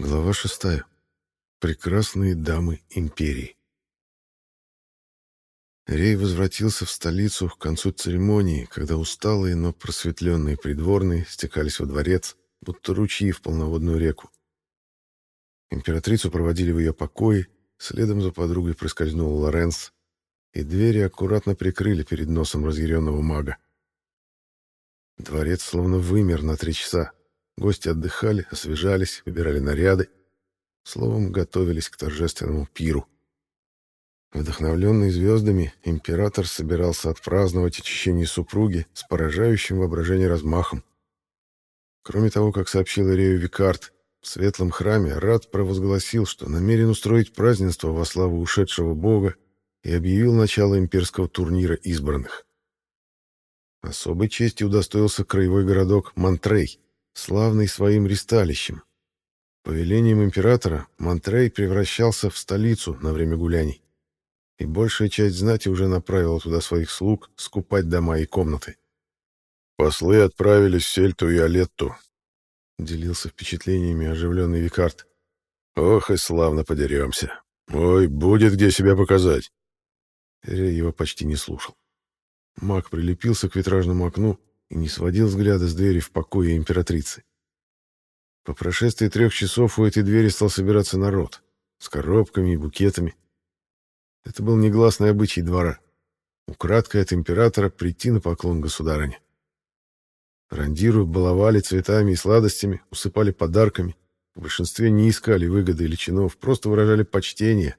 Глава шестая. Прекрасные дамы империи. Рей возвратился в столицу к концу церемонии, когда усталые, но просветленные придворные стекались во дворец, будто ручьи в полноводную реку. Императрицу проводили в ее покои, следом за подругой проскользнул Лоренс, и двери аккуратно прикрыли перед носом разъяренного мага. Дворец словно вымер на три часа. Гости отдыхали, освежались, выбирали наряды. Словом, готовились к торжественному пиру. Вдохновленный звездами, император собирался отпраздновать очищение супруги с поражающим воображение размахом. Кроме того, как сообщил Ирею Викард, в светлом храме Рад провозгласил, что намерен устроить празднество во славу ушедшего бога и объявил начало имперского турнира избранных. Особой чести удостоился краевой городок Монтрей, славный своим ристалищем. По велениям императора Монтрей превращался в столицу на время гуляний, и большая часть знати уже направила туда своих слуг скупать дома и комнаты. «Послы отправились в Сельту и Алетту», — делился впечатлениями оживленный Викард. «Ох и славно подеремся. Ой, будет где себя показать». Рей его почти не слушал. Маг прилепился к витражному окну и не сводил взгляда с двери в покое императрицы. По прошествии трех часов у этой двери стал собираться народ, с коробками и букетами. Это был негласный обычай двора. Украдкой от императора прийти на поклон государыне. Рандиру баловали цветами и сладостями, усыпали подарками. В большинстве не искали выгоды или чинов, просто выражали почтение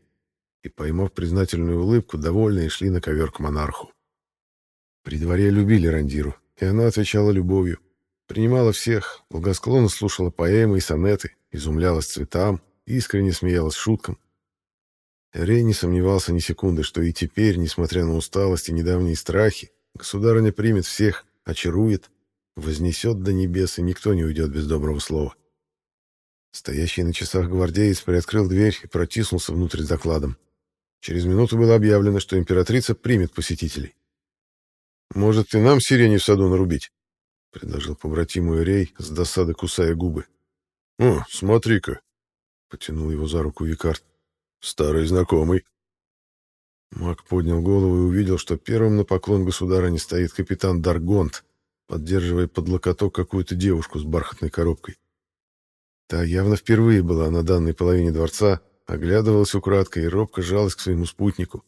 и, поймав признательную улыбку, довольные шли на ковер к монарху. При дворе любили Рандиру, и она отвечала любовью. Принимала всех, благосклонно слушала поэмы и сонеты, изумлялась цветам, искренне смеялась шуткам. Рей не сомневался ни секунды, что и теперь, несмотря на усталость и недавние страхи, государыня примет всех, очарует, вознесет до небес, и никто не уйдет без доброго слова. Стоящий на часах гвардеец приоткрыл дверь и протиснулся внутрь с докладом. Через минуту было объявлено, что императрица примет посетителей. «Может, и нам сирени в саду нарубить?» — предложил побратиму Эрей, с досады кусая губы. «О, смотри-ка!» — потянул его за руку Викард. «Старый знакомый». Маг поднял голову и увидел, что первым на поклон государыне стоит капитан Даргонт, поддерживая под локоток какую-то девушку с бархатной коробкой. Та явно впервые была на данной половине дворца, оглядывалась украдкой и робко жалась к своему спутнику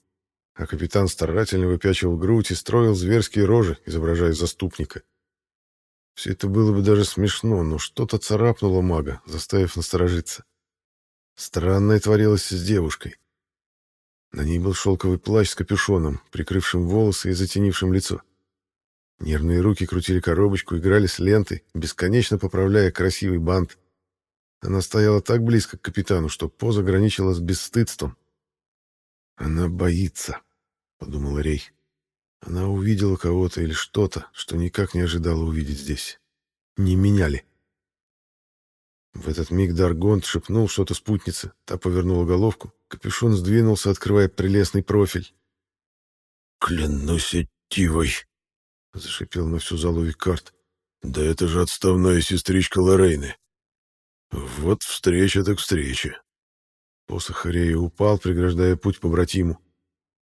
а капитан старательно выпячивал грудь и строил зверские рожи, изображая заступника. Все это было бы даже смешно, но что-то царапнуло мага, заставив насторожиться. Странное творилось с девушкой. На ней был шелковый плащ с капюшоном, прикрывшим волосы и затенившим лицо. Нервные руки крутили коробочку, играли с лентой, бесконечно поправляя красивый бант. Она стояла так близко к капитану, что поза граничила с бесстыдством. Она боится, подумал Рей. Она увидела кого-то или что-то, что никак не ожидала увидеть здесь. Не меняли. В этот миг Даргонт шепнул что-то спутнице, та повернула головку, капюшон сдвинулся, открывая прелестный профиль. «Клянусь Тивой!» — зашипел на всю залу Викард. «Да это же отставная сестричка Лорейны! Вот встреча так встреча!» Посох Арея упал, преграждая путь побратиму.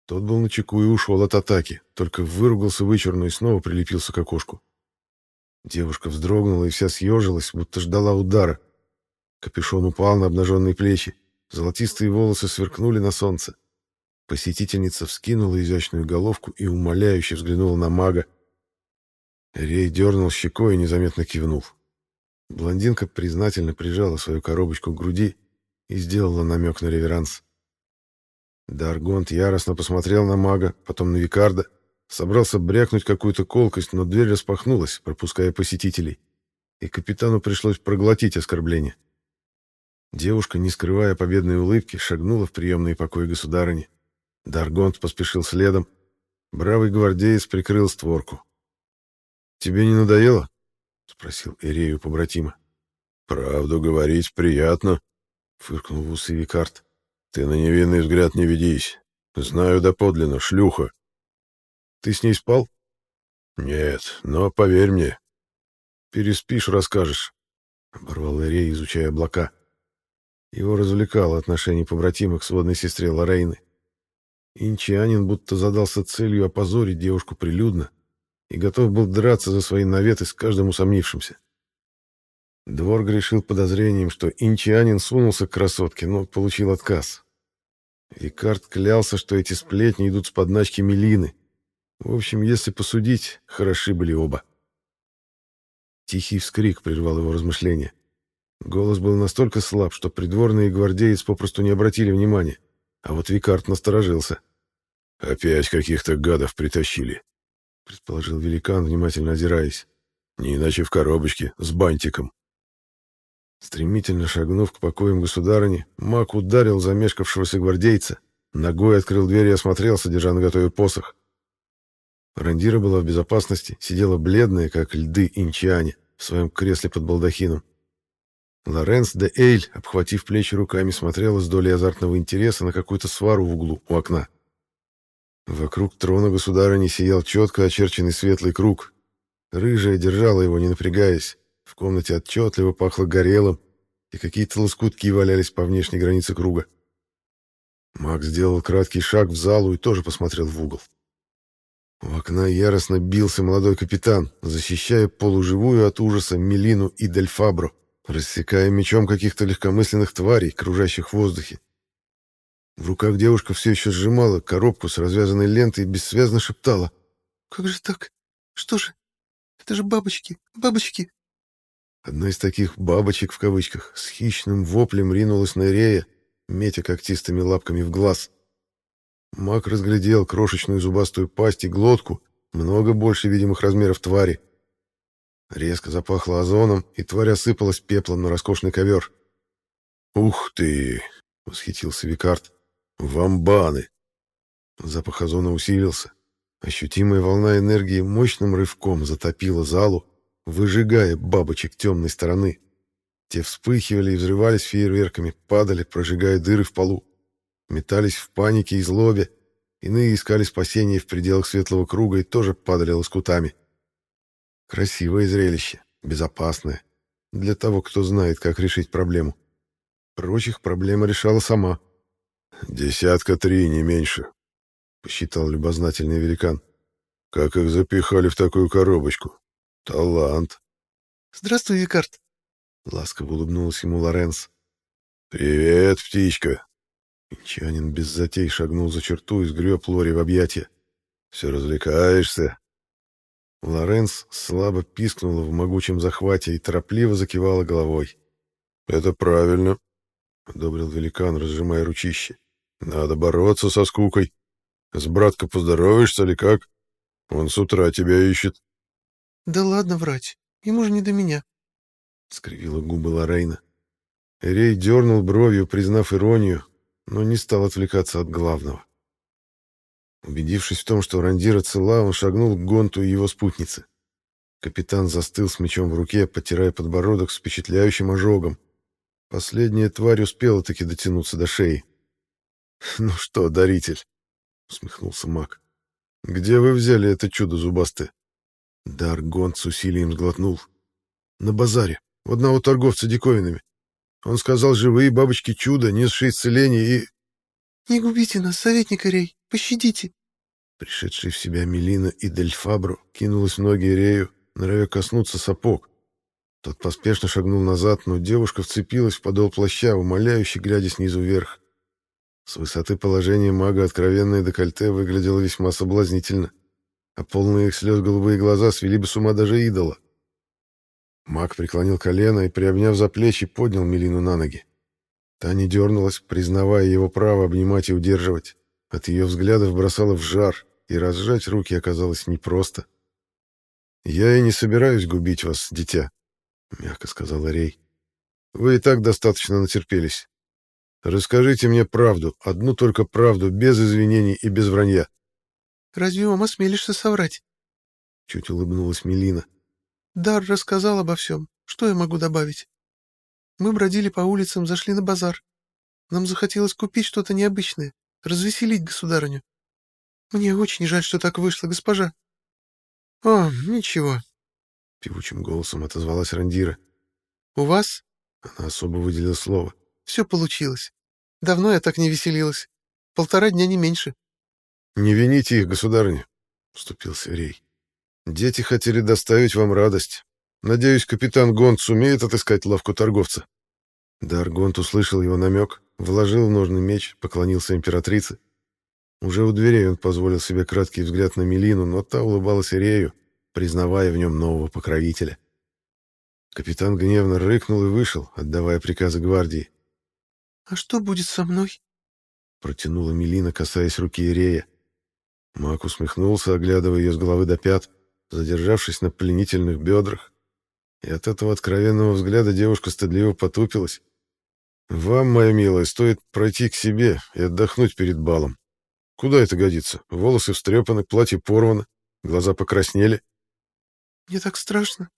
Тот был на чеку и ушел от атаки, только выругался вычурно и снова прилепился к окошку. Девушка вздрогнула и вся съежилась, будто ждала удара. Капюшон упал на обнаженные плечи, золотистые волосы сверкнули на солнце. Посетительница вскинула изящную головку и умоляюще взглянула на мага. Рей дернул щекой и незаметно кивнул. Блондинка признательно прижала свою коробочку к груди и сделала намек на реверанс. Даргонт яростно посмотрел на мага, потом на Викарда, собрался брякнуть какую-то колкость, но дверь распахнулась, пропуская посетителей, и капитану пришлось проглотить оскорбление. Девушка, не скрывая победной улыбки, шагнула в приемные покои государыни. Даргонт поспешил следом. Бравый гвардеец прикрыл створку. «Тебе не надоело?» — спросил Эрею побратима. «Правду говорить приятно», Фыркнул в усы Викард. Ты на невинный взгляд не ведись. Знаю доподлинно, шлюха. Ты с ней спал? Нет, но поверь мне. Переспишь, расскажешь. Оборвал Эрей, изучая облака. Его развлекало отношение побратима к сводной сестре Лорейны. Инчанин будто задался целью опозорить девушку прилюдно и готов был драться за свои наветы с каждым усомнившимся. Двор грешил подозрением, что инчанин сунулся к красотке, но получил отказ. Викард клялся, что эти сплетни идут с подначки Мелины. В общем, если посудить, хороши были оба. Тихий вскрик прервал его размышления. Голос был настолько слаб, что придворные гвардеец попросту не обратили внимания, а вот Викард насторожился. «Опять каких-то гадов притащили», — предположил великан, внимательно озираясь. «Не иначе в коробочке, с бантиком». Стремительно шагнув к покоям государыни, маг ударил замешкавшегося гвардейца, ногой открыл дверь и осмотрелся, держа на готове посох. Рандира была в безопасности, сидела бледная, как льды инчиане, в своем кресле под балдахином. Лоренс де Эйль, обхватив плечи руками, смотрела с долей азартного интереса на какую-то свару в углу у окна. Вокруг трона государыни сиял четко очерченный светлый круг. Рыжая держала его, не напрягаясь. В комнате отчетливо пахло горелым, и какие-то лоскутки валялись по внешней границе круга. Макс сделал краткий шаг в залу и тоже посмотрел в угол. У окна яростно бился молодой капитан, защищая полуживую от ужаса Мелину и Дельфабро, рассекая мечом каких-то легкомысленных тварей, кружащих в воздухе. В руках девушка все еще сжимала коробку с развязанной лентой и бессвязно шептала. «Как же так? Что же? Это же бабочки, бабочки!» Одна из таких «бабочек» в кавычках с хищным воплем ринулась на Рея, метя когтистыми лапками в глаз. Маг разглядел крошечную зубастую пасть и глотку, много больше видимых размеров твари. Резко запахло озоном, и тварь осыпалась пеплом на роскошный ковер. «Ух ты!» — восхитился Викард. «Вамбаны!» Запах озона усилился. Ощутимая волна энергии мощным рывком затопила залу, выжигая бабочек темной стороны. Те вспыхивали и взрывались фейерверками, падали, прожигая дыры в полу. Метались в панике и злобе. Иные искали спасения в пределах светлого круга и тоже падали лоскутами. Красивое зрелище, безопасное. Для того, кто знает, как решить проблему. Прочих проблема решала сама. «Десятка три, не меньше», — посчитал любознательный великан. «Как их запихали в такую коробочку? Талант. Здравствуй, Викард. Ласково улыбнулась ему Лоренс. Привет, птичка. Инчанин без затей шагнул за черту и сгреб Лори в объятия. Все развлекаешься? Лоренс слабо пискнула в могучем захвате и торопливо закивала головой. «Это правильно», — одобрил великан, разжимая ручище. «Надо бороться со скукой. С браткой поздороваешься или как? Он с утра тебя ищет». «Да ладно врать, ему же не до меня», — скривила губы Лорейна. Рей дернул бровью, признав иронию, но не стал отвлекаться от главного. Убедившись в том, что Рандира цела, он шагнул к Гонту и его спутнице. Капитан застыл с мечом в руке, потирая подбородок с впечатляющим ожогом. Последняя тварь успела таки дотянуться до шеи. «Ну что, даритель?» — усмехнулся маг. «Где вы взяли это чудо зубастое?» Даргонт с усилием сглотнул. На базаре, у одного торговца диковинами. Он сказал, живые бабочки чудо, несшие исцеление и... «Не губите нас, советник Рей, пощадите!» Пришедшие в себя Мелина и Дельфабро кинулась в ноги Рею, норовя коснуться сапог. Тот поспешно шагнул назад, но девушка вцепилась в подол плаща, умоляюще глядя снизу вверх. С высоты положения мага откровенное декольте выглядело весьма соблазнительно а полные их слез голубые глаза свели бы с ума даже идола. Маг преклонил колено и, приобняв за плечи, поднял Мелину на ноги. Та не дернулась, признавая его право обнимать и удерживать. От ее взглядов бросала в жар, и разжать руки оказалось непросто. «Я и не собираюсь губить вас, дитя», — мягко сказал Рей. «Вы и так достаточно натерпелись. Расскажите мне правду, одну только правду, без извинений и без вранья». Разве вам осмелишься соврать?» Чуть улыбнулась Мелина. «Дар рассказал обо всем. Что я могу добавить? Мы бродили по улицам, зашли на базар. Нам захотелось купить что-то необычное, развеселить государыню. Мне очень жаль, что так вышло, госпожа». «О, ничего», — певучим голосом отозвалась Рандира. «У вас?» — она особо выделила слово. Все получилось. Давно я так не веселилась. Полтора дня не меньше. Не вините их, государыня, — вступился Рей. Дети хотели доставить вам радость. Надеюсь, капитан Гонт сумеет отыскать лавку торговца. Даргонт услышал его намек, вложил в ножный меч, поклонился императрице. Уже у дверей он позволил себе краткий взгляд на Мелину, но та улыбалась Ирею, признавая в нем нового покровителя. Капитан гневно рыкнул и вышел, отдавая приказы гвардии. «А что будет со мной?» Протянула Мелина, касаясь руки Ирея. Мак усмехнулся, оглядывая ее с головы до пят, задержавшись на пленительных бедрах. И от этого откровенного взгляда девушка стыдливо потупилась. «Вам, моя милая, стоит пройти к себе и отдохнуть перед балом. Куда это годится? Волосы встрепаны, платье порвано, глаза покраснели». «Мне так страшно».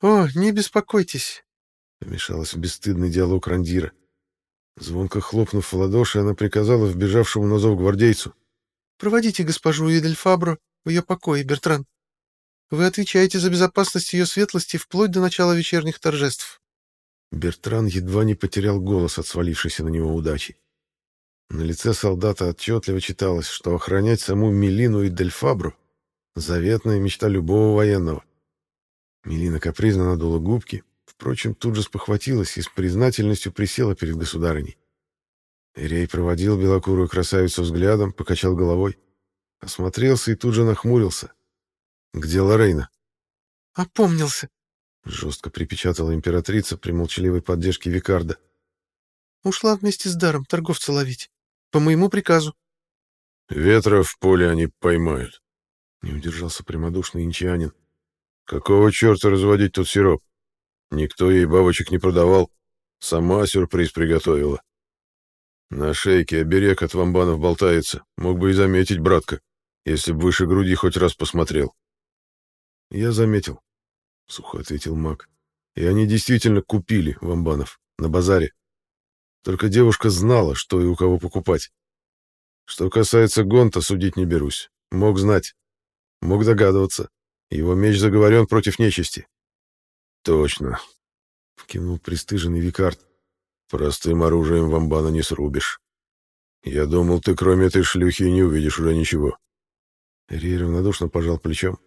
«О, не беспокойтесь», — вмешалась в бесстыдный диалог Рандира. Звонко хлопнув в ладоши, она приказала вбежавшему на зов гвардейцу. «Проводите госпожу Идельфабро в ее покое, Бертран. Вы отвечаете за безопасность ее светлости вплоть до начала вечерних торжеств». Бертран едва не потерял голос от свалившейся на него удачи. На лице солдата отчетливо читалось, что охранять саму Мелину и Дельфабру — заветная мечта любого военного. Мелина капризно надула губки, впрочем, тут же спохватилась и с признательностью присела перед государыней. Ирей проводил белокурую красавицу взглядом, покачал головой, осмотрелся и тут же нахмурился. «Где Лорейна?» «Опомнился», — жестко припечатала императрица при молчаливой поддержке Викарда. «Ушла вместе с даром торговца ловить. По моему приказу». «Ветра в поле они поймают», — не удержался прямодушный инчанин. «Какого черта разводить тут сироп? Никто ей бабочек не продавал. Сама сюрприз приготовила. На шейке оберег от вамбанов болтается. Мог бы и заметить, братка, если бы выше груди хоть раз посмотрел». «Я заметил», — сухо ответил маг. «И они действительно купили вамбанов на базаре. Только девушка знала, что и у кого покупать. Что касается Гонта, судить не берусь. Мог знать. Мог догадываться. Его меч заговорен против нечисти». «Точно», — кинул пристыженный Викард. «Простым оружием вамбана не срубишь. Я думал, ты кроме этой шлюхи не увидишь уже ничего». Рей равнодушно пожал плечом.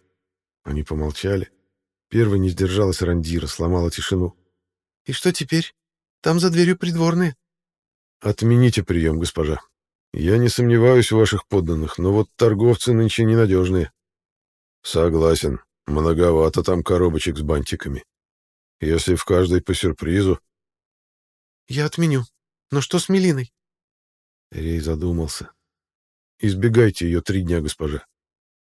Они помолчали. Первый не сдержалась Рандира, сломала тишину. «И что теперь? Там за дверью придворные». «Отмените прием, госпожа. Я не сомневаюсь в ваших подданных, но вот торговцы нынче ненадежные». «Согласен. Многовато там коробочек с бантиками. Если в каждой по сюрпризу...» «Я отменю. Но что с Мелиной?» Рей задумался. «Избегайте ее три дня, госпожа.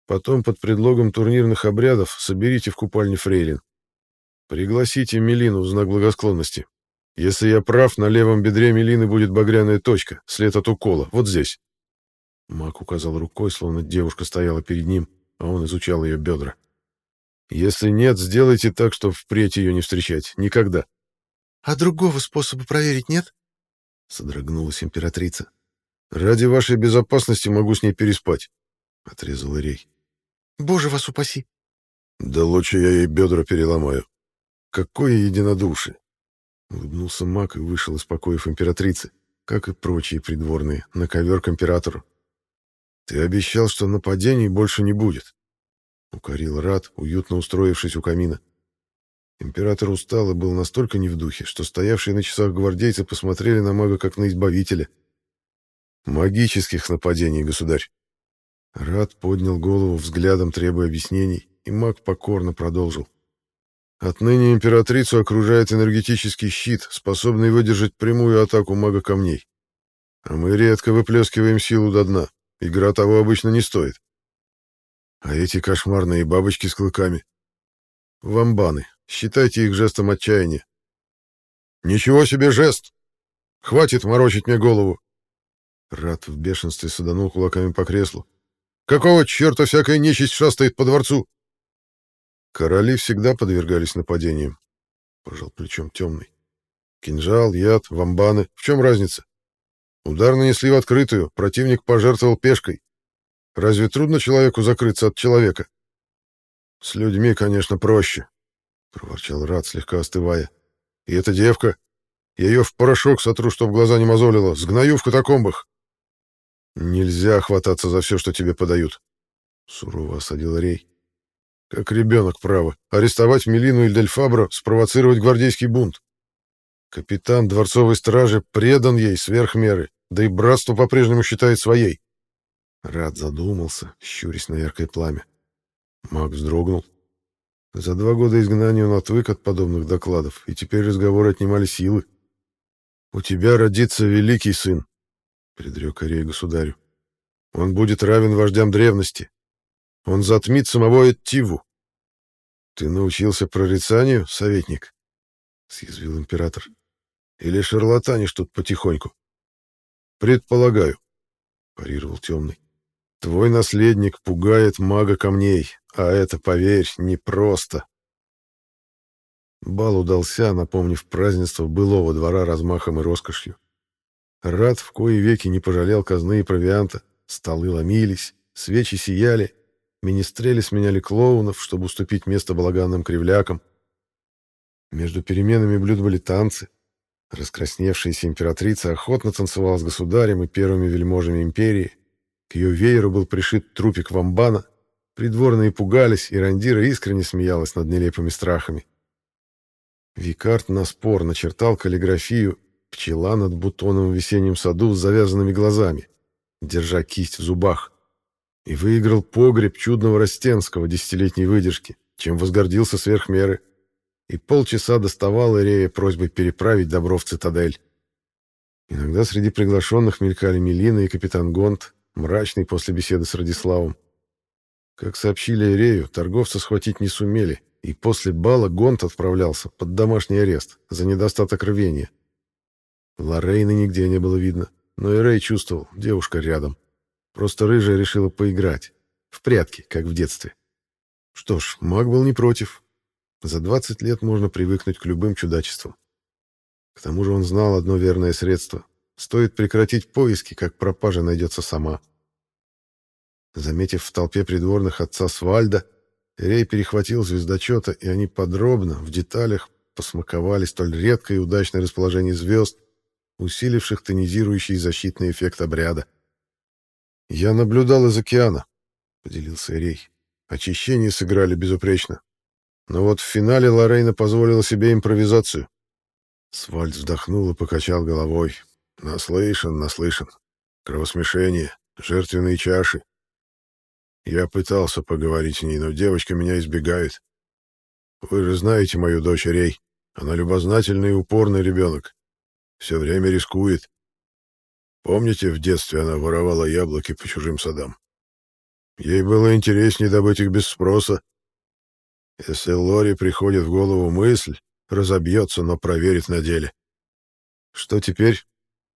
Потом под предлогом турнирных обрядов соберите в купальне фрейлин. Пригласите Мелину в знак благосклонности. Если я прав, на левом бедре Мелины будет багряная точка, след от укола, вот здесь. Мак указал рукой, словно девушка стояла перед ним, а он изучал ее бедра. Если нет, сделайте так, чтобы впредь ее не встречать. Никогда. — А другого способа проверить нет? — содрогнулась императрица. — Ради вашей безопасности могу с ней переспать, — отрезал Ирей. Боже вас упаси. Да лучше я ей бедра переломаю. Какое единодушие. Улыбнулся маг и вышел из покоев императрицы, как и прочие придворные, на ковер к императору. Ты обещал, что нападений больше не будет. Укорил Рад, уютно устроившись у камина. Император устал и был настолько не в духе, что стоявшие на часах гвардейцы посмотрели на мага как на избавителя. «Магических нападений, государь!» Рад поднял голову взглядом, требуя объяснений, и маг покорно продолжил. Отныне императрицу окружает энергетический щит, способный выдержать прямую атаку мага камней. А мы редко выплескиваем силу до дна. Игра того обычно не стоит. А эти кошмарные бабочки с клыками. Вамбаны. Считайте их жестом отчаяния. Ничего себе жест! Хватит морочить мне голову. Рад в бешенстве саданул кулаками по креслу. Какого черта всякая нечисть шастает по дворцу? Короли всегда подвергались нападениям, — пожал плечом темный. Кинжал, яд, вамбаны. В чем разница? Удар нанесли в открытую, противник пожертвовал пешкой. Разве трудно человеку закрыться от человека? С людьми, конечно, проще, — проворчал Рад, слегка остывая. И эта девка? Я ее в порошок сотру, чтоб глаза не мозолило. Сгною в катакомбах. Нельзя хвататься за все, что тебе подают. Сурово осадил Рей. Как ребенок, право. Арестовать Мелину и Дельфабро, спровоцировать гвардейский бунт. Капитан дворцовой стражи предан ей сверх меры, да и братство по-прежнему считает своей. Рад задумался, щурясь на яркое пламя. Маг вздрогнул. За два года изгнания он отвык от подобных докладов, и теперь разговоры отнимали силы. «У тебя родится великий сын», — предрек Арей государю. «Он будет равен вождям древности. Он затмит самого Эттиву». «Ты научился прорицанию, советник?» — съязвил император. «Или шарлатанишь тут потихоньку?» «Предполагаю», — парировал темный. «Твой наследник пугает мага камней, а это, поверь, непросто». Бал удался, напомнив празднество былого двора размахом и роскошью. Рад в кои веки не пожалел казны и провианта, столы ломились, свечи сияли, министрели сменяли клоунов, чтобы уступить место балаганным кривлякам. Между переменами блюд были танцы. Раскрасневшаяся императрица охотно танцевала с государем и первыми вельможами империи. К ее вееру был пришит трупик вамбана. Придворные пугались, и Рандира искренне смеялась над нелепыми страхами. Викард на спор начертал каллиграфию «Пчела над бутоном в весеннем саду с завязанными глазами», держа кисть в зубах, и выиграл погреб чудного Растенского десятилетней выдержки, чем возгордился сверх меры, и полчаса доставал Ирея просьбой переправить добро в цитадель. Иногда среди приглашенных мелькали Мелина и капитан Гонт, мрачный после беседы с Радиславом. Как сообщили Ирею, торговца схватить не сумели — и после бала Гонт отправлялся под домашний арест за недостаток рвения. Лорейны нигде не было видно, но и чувствовал, девушка рядом. Просто рыжая решила поиграть. В прятки, как в детстве. Что ж, маг был не против. За 20 лет можно привыкнуть к любым чудачествам. К тому же он знал одно верное средство. Стоит прекратить поиски, как пропажа найдется сама. Заметив в толпе придворных отца Свальда, Рей перехватил звездочета, и они подробно, в деталях, посмаковали столь редкое и удачное расположение звезд, усиливших тонизирующий защитный эффект обряда. «Я наблюдал из океана», — поделился Рей. «Очищение сыграли безупречно. Но вот в финале Лорейна позволила себе импровизацию». Свальд вздохнул и покачал головой. «Наслышан, наслышан. Кровосмешение, жертвенные чаши. Я пытался поговорить с ней, но девочка меня избегает. Вы же знаете мою дочь Рей. Она любознательный и упорный ребенок. Все время рискует. Помните, в детстве она воровала яблоки по чужим садам? Ей было интереснее добыть их без спроса. Если Лори приходит в голову мысль, разобьется, но проверит на деле. — Что теперь? —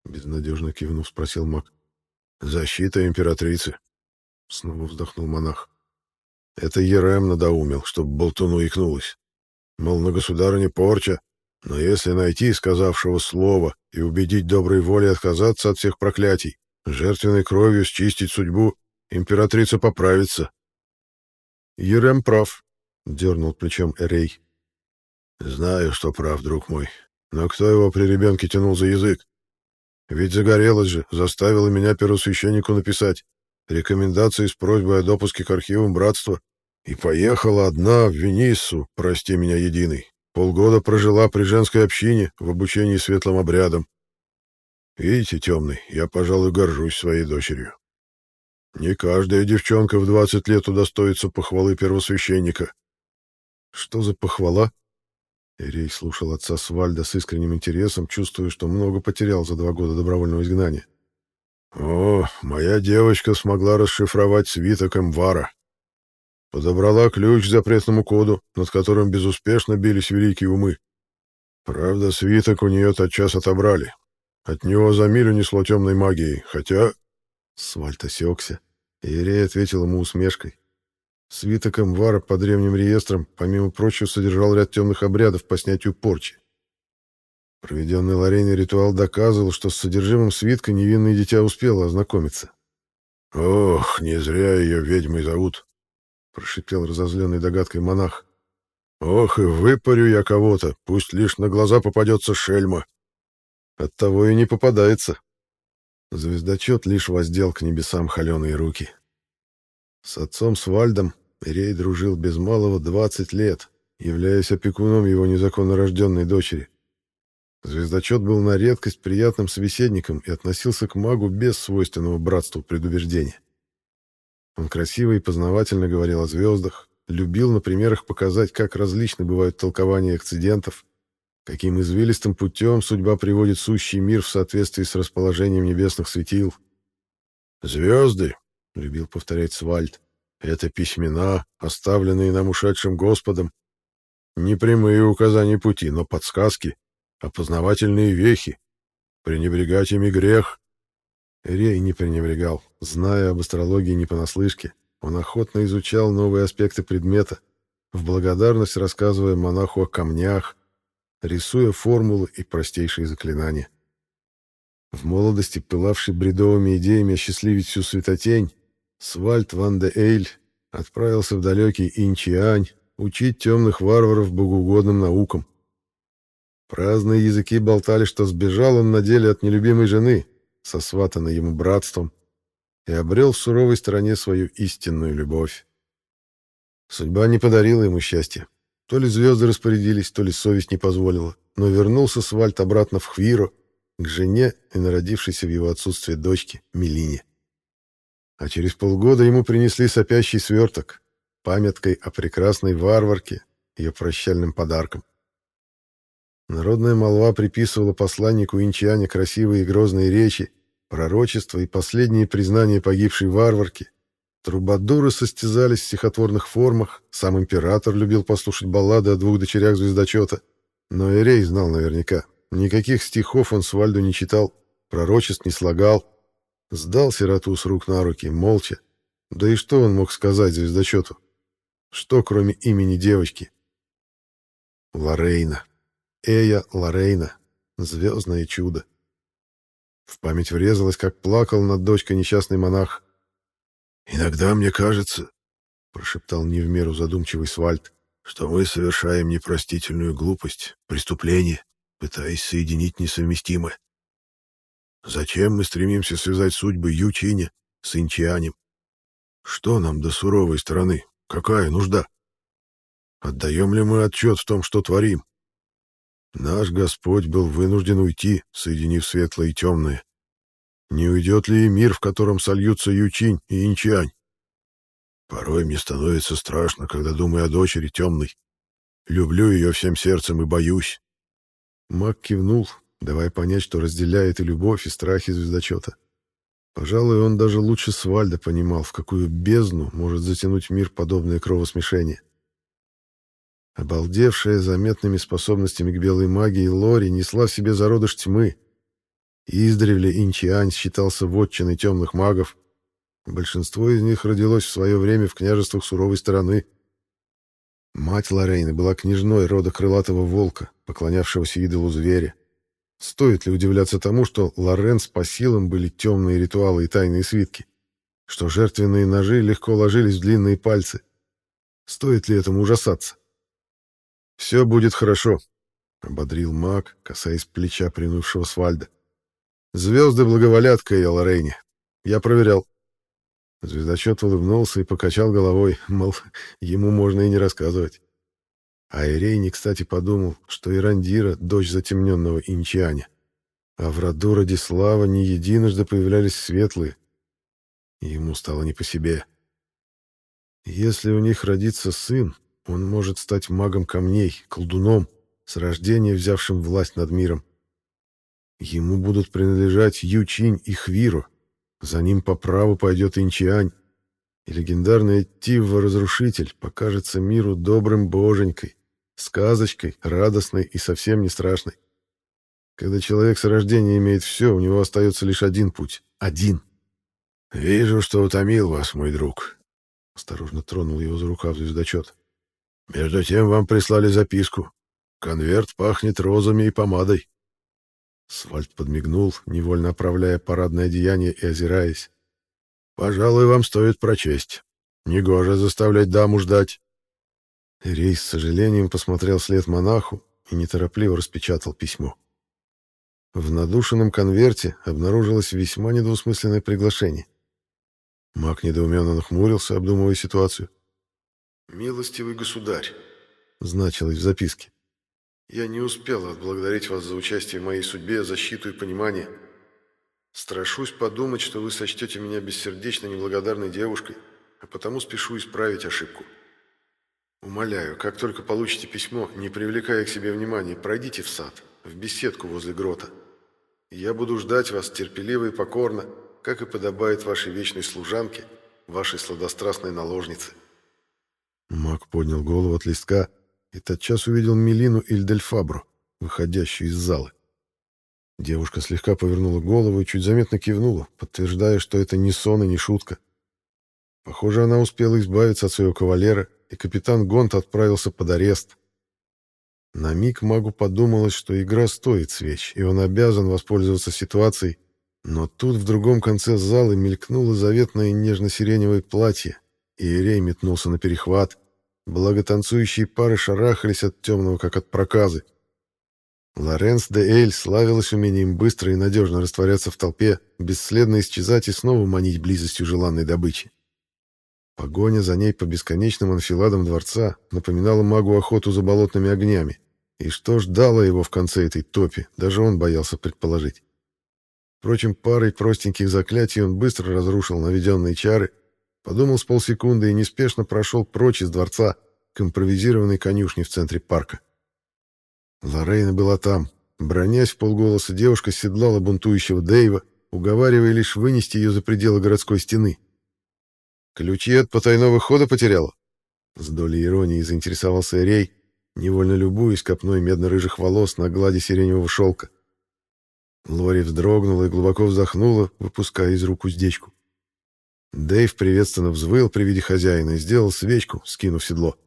безнадежно кивнув, спросил маг. — Защита императрицы. Снова вздохнул монах. Это Ерем надоумил, чтоб болтуну икнулось. Мол, на государыне порча, но если найти сказавшего слова и убедить доброй волей отказаться от всех проклятий, жертвенной кровью счистить судьбу, императрица поправится. Ерем прав, — дернул плечом Эрей. Знаю, что прав, друг мой, но кто его при ребенке тянул за язык? Ведь загорелась же, заставила меня первосвященнику написать рекомендации с просьбой о допуске к архивам братства, и поехала одна в Вениссу, прости меня, единый. Полгода прожила при женской общине в обучении светлым обрядам. Видите, темный, я, пожалуй, горжусь своей дочерью. Не каждая девчонка в двадцать лет удостоится похвалы первосвященника. Что за похвала? Эрей слушал отца Свальда с искренним интересом, чувствуя, что много потерял за два года добровольного изгнания. О, моя девочка смогла расшифровать свиток Эмвара. Подобрала ключ к запретному коду, над которым безуспешно бились великие умы. Правда, свиток у нее тотчас отобрали. От него за милю несло темной магией, хотя... Свальт осекся, и Ирей ответил ему усмешкой. Свиток Эмвара по древним реестрам, помимо прочего, содержал ряд темных обрядов по снятию порчи. Проведенный Лорейной ритуал доказывал, что с содержимым свитка невинное дитя успело ознакомиться. «Ох, не зря ее ведьмой зовут», — прошипел разозленный догадкой монах. «Ох, и выпарю я кого-то, пусть лишь на глаза попадется шельма. Оттого и не попадается. Звездочет лишь воздел к небесам холеные руки. С отцом Свальдом Рей дружил без малого 20 лет, являясь опекуном его незаконно рожденной дочери. Звездочет был на редкость приятным собеседником и относился к магу без свойственного братству предубеждения. Он красиво и познавательно говорил о звездах, любил на примерах показать, как различны бывают толкования акцидентов, каким извилистым путем судьба приводит сущий мир в соответствии с расположением небесных светил. «Звезды», — любил повторять Свальд, — «это письмена, оставленные нам ушедшим Господом. Не прямые указания пути, но подсказки, опознавательные вехи. Пренебрегать ими грех». Рей не пренебрегал, зная об астрологии не понаслышке. Он охотно изучал новые аспекты предмета, в благодарность рассказывая монаху о камнях, рисуя формулы и простейшие заклинания. В молодости, пылавший бредовыми идеями осчастливить всю светотень, Свальд Ван де Эйль отправился в далекий Инчиань учить темных варваров богоугодным наукам. Праздные языки болтали, что сбежал он на деле от нелюбимой жены, сосватанной ему братством, и обрел в суровой стороне свою истинную любовь. Судьба не подарила ему счастья. То ли звезды распорядились, то ли совесть не позволила, но вернулся Свальд обратно в Хвиро, к жене и народившейся в его отсутствие дочке Мелине. А через полгода ему принесли сопящий сверток, памяткой о прекрасной варварке, ее прощальным подарком. Народная молва приписывала посланнику Инчиане красивые и грозные речи, пророчества и последние признания погибшей варварки, Трубадуры состязались в стихотворных формах, сам император любил послушать баллады о двух дочерях звездочета. Но Эрей знал наверняка, никаких стихов он с Вальду не читал, пророчеств не слагал. Сдал сироту с рук на руки, молча. Да и что он мог сказать звездочету? Что, кроме имени девочки? Лорейна. Эя Лорейна. Звездное чудо. В память врезалось, как плакал над дочкой несчастный монах. «Иногда мне кажется, — прошептал не в меру задумчивый Свальд, — что мы совершаем непростительную глупость, преступление, пытаясь соединить несовместимое. Зачем мы стремимся связать судьбы Ючиня с Инчианем? Что нам до суровой стороны? Какая нужда? Отдаем ли мы отчет в том, что творим? Наш Господь был вынужден уйти, соединив светлое и темное. Не уйдет ли и мир, в котором сольются Ючинь и Инчань? Порой мне становится страшно, когда думаю о дочери темной. Люблю ее всем сердцем и боюсь. Мак кивнул, давая понять, что разделяет и любовь, и страхи звездочета. Пожалуй, он даже лучше Свальда понимал, в какую бездну может затянуть мир подобное кровосмешение. Обалдевшая заметными способностями к белой магии Лори несла в себе зародыш тьмы, Издревле Инчиань считался вотчиной темных магов. Большинство из них родилось в свое время в княжествах суровой стороны. Мать Лорейны была княжной рода крылатого волка, поклонявшегося идолу зверя. Стоит ли удивляться тому, что Лоренс по силам были темные ритуалы и тайные свитки? Что жертвенные ножи легко ложились в длинные пальцы? Стоит ли этому ужасаться? «Все будет хорошо», — ободрил маг, касаясь плеча принувшего Свальда. Звезды благоволят Кэй Лорейне. Я проверял. Звездочет улыбнулся и покачал головой, мол, ему можно и не рассказывать. А Ирейни, кстати, подумал, что Ирандира — дочь затемненного Инчианя. А в роду Радислава не единожды появлялись светлые. Ему стало не по себе. Если у них родится сын, он может стать магом камней, колдуном, с рождения взявшим власть над миром. Ему будут принадлежать Ючинь и Хвиру. За ним по праву пойдет Инчиань. И легендарный Тивва-разрушитель покажется миру добрым боженькой, сказочкой, радостной и совсем не страшной. Когда человек с рождения имеет все, у него остается лишь один путь. Один. «Вижу, что утомил вас, мой друг», — осторожно тронул его за рукав звездочет. «Между тем вам прислали записку. Конверт пахнет розами и помадой. Свальд подмигнул, невольно оправляя парадное одеяние и озираясь. «Пожалуй, вам стоит прочесть. Негоже заставлять даму ждать». Рейс с сожалением посмотрел вслед монаху и неторопливо распечатал письмо. В надушенном конверте обнаружилось весьма недвусмысленное приглашение. Маг недоуменно нахмурился, обдумывая ситуацию. «Милостивый государь», — значилось в записке, — «я не успел отблагодарить вас за участие в моей судьбе, защиту и понимание. Страшусь подумать, что вы сочтете меня бессердечно неблагодарной девушкой, а потому спешу исправить ошибку. Умоляю, как только получите письмо, не привлекая к себе внимания, пройдите в сад, в беседку возле грота. Я буду ждать вас терпеливо и покорно, как и подобает вашей вечной служанке, вашей сладострастной наложнице». Маг поднял голову от листка и тотчас увидел Мелину Ильдельфабру, выходящую из зала. Девушка слегка повернула голову и чуть заметно кивнула, подтверждая, что это не сон и не шутка. Похоже, она успела избавиться от своего кавалера, и капитан Гонт отправился под арест. На миг магу подумалось, что игра стоит свеч, и он обязан воспользоваться ситуацией, но тут в другом конце зала мелькнуло заветное нежно-сиреневое платье, и Ирей метнулся на перехват. Благо танцующие пары шарахались от темного, как от проказы. Лоренс де Эль славилась умением быстро и надежно растворяться в толпе, бесследно исчезать и снова манить близостью желанной добычи. Погоня за ней по бесконечным анфиладам дворца напоминала магу охоту за болотными огнями. И что ждало его в конце этой топи, даже он боялся предположить. Впрочем, парой простеньких заклятий он быстро разрушил наведенные чары, подумал с полсекунды и неспешно прошел прочь из дворца к импровизированной конюшне в центре парка. Лорейна была там. Бронясь в полголоса, девушка седлала бунтующего Дэйва, уговаривая лишь вынести ее за пределы городской стены. «Ключи от потайного хода потеряла?» С долей иронии заинтересовался Рей, невольно любуясь копной медно-рыжих волос на глади сиреневого шелка. Лори вздрогнула и глубоко вздохнула, выпуская из рук уздечку. Дэйв приветственно взвыл при виде хозяина и сделал свечку, скинув седло.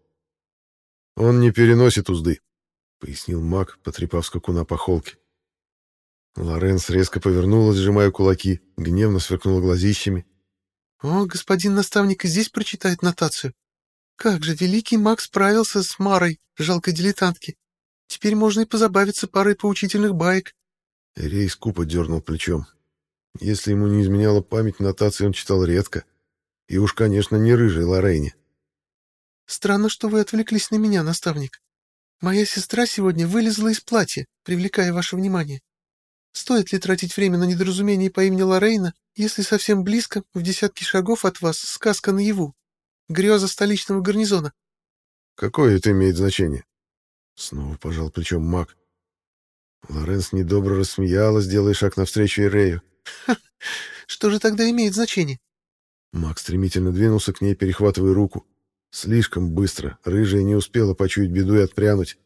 «Он не переносит узды», — пояснил маг, потрепав скакуна по холке. Лоренс резко повернулась, сжимая кулаки, гневно сверкнула глазищами. «О, господин наставник и здесь прочитает нотацию. Как же великий маг справился с Марой, жалкой дилетантки. Теперь можно и позабавиться парой поучительных баек». Рей скупо дернул плечом. Если ему не изменяла память, нотации он читал редко. И уж, конечно, не рыжей Лорейне. «Странно, что вы отвлеклись на меня, наставник. Моя сестра сегодня вылезла из платья, привлекая ваше внимание. Стоит ли тратить время на недоразумение по имени Лорейна, если совсем близко, в десятки шагов от вас, сказка наяву? Греза столичного гарнизона. Какое это имеет значение? Снова пожал плечом маг. Лоренс недобро рассмеялась, делая шаг навстречу Ирею. Что же тогда имеет значение? Маг стремительно двинулся к ней, перехватывая руку. Слишком быстро, рыжая не успела почуять беду и отпрянуть.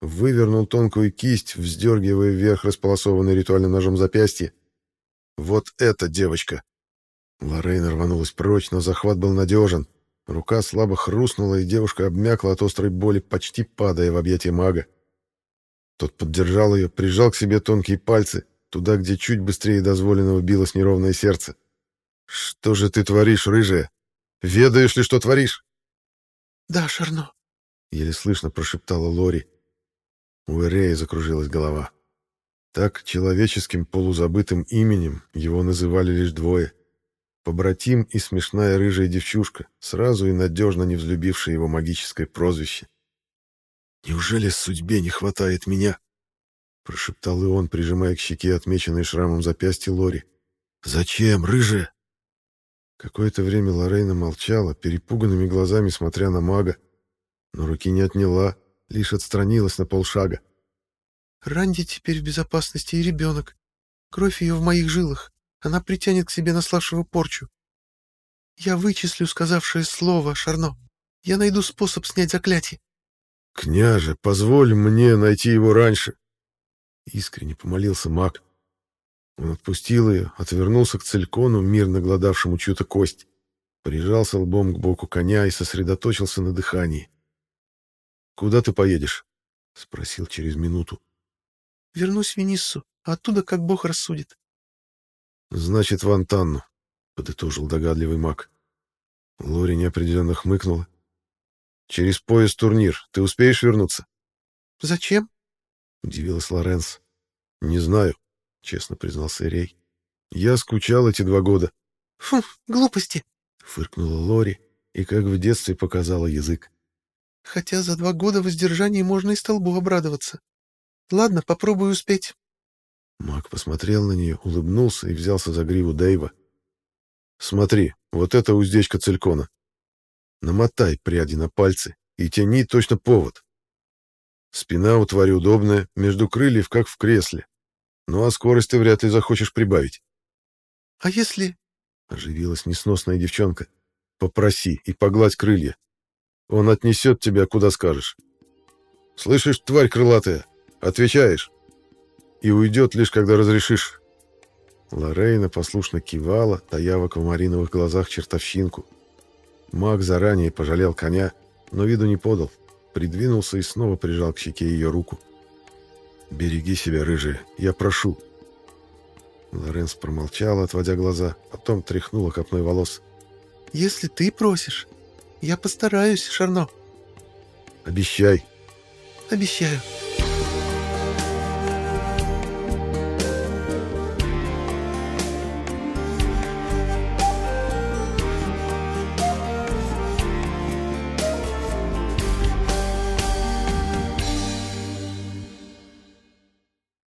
Вывернул тонкую кисть, вздергивая вверх располосованный ритуальным ножом запястье. «Вот эта девочка!» Лоррейн рванулась прочь, но захват был надежен. Рука слабо хрустнула, и девушка обмякла от острой боли, почти падая в объятия мага. Тот поддержал ее, прижал к себе тонкие пальцы, туда, где чуть быстрее дозволенного билось неровное сердце. «Что же ты творишь, рыжая? Ведаешь ли, что творишь?» «Да, Шарно», — еле слышно прошептала Лори. У Эрея закружилась голова. Так человеческим полузабытым именем его называли лишь двое. Побратим и смешная рыжая девчушка, сразу и надежно не взлюбившая его магическое прозвище. «Неужели судьбе не хватает меня?» Прошептал и он, прижимая к щеке отмеченный шрамом запястье Лори. «Зачем, рыжая?» Какое-то время Лорейна молчала, перепуганными глазами смотря на мага, но руки не отняла, лишь отстранилась на полшага. «Ранди теперь в безопасности и ребенок. Кровь ее в моих жилах. Она притянет к себе наславшего порчу. Я вычислю сказавшее слово, Шарно. Я найду способ снять заклятие». «Княже, позволь мне найти его раньше!» Искренне помолился маг. Он отпустил ее, отвернулся к целькону, мирно гладавшему чью-то кость, прижался лбом к боку коня и сосредоточился на дыхании. «Куда ты поедешь?» — спросил через минуту. «Вернусь в Вениссу, а оттуда как бог рассудит». «Значит, в Антанну», — подытожил догадливый маг. Лори неопределенно хмыкнула. «Через поезд турнир. Ты успеешь вернуться?» «Зачем?» — удивилась Лоренс. «Не знаю. — честно признался Рей. «Я скучал эти два года». «Фу, глупости!» — фыркнула Лори и как в детстве показала язык. «Хотя за два года воздержания можно и столбу обрадоваться. Ладно, попробую успеть». Мак посмотрел на нее, улыбнулся и взялся за гриву Дэйва. «Смотри, вот это уздечка целькона. Намотай пряди на пальцы и тяни точно повод. Спина у твари удобная, между крыльев, как в кресле. Ну а скорость ты вряд ли захочешь прибавить. — А если... — оживилась несносная девчонка. — Попроси и погладь крылья. Он отнесет тебя, куда скажешь. Слышишь, тварь крылатая? Отвечаешь. И уйдет лишь, когда разрешишь. Лорейна послушно кивала, тая в аквамариновых глазах чертовщинку. Маг заранее пожалел коня, но виду не подал. Придвинулся и снова прижал к щеке ее руку. «Береги себя, рыжая, я прошу». Лоренс промолчала, отводя глаза, потом тряхнула копной волос. «Если ты просишь, я постараюсь, Шарно». «Обещай». «Обещаю».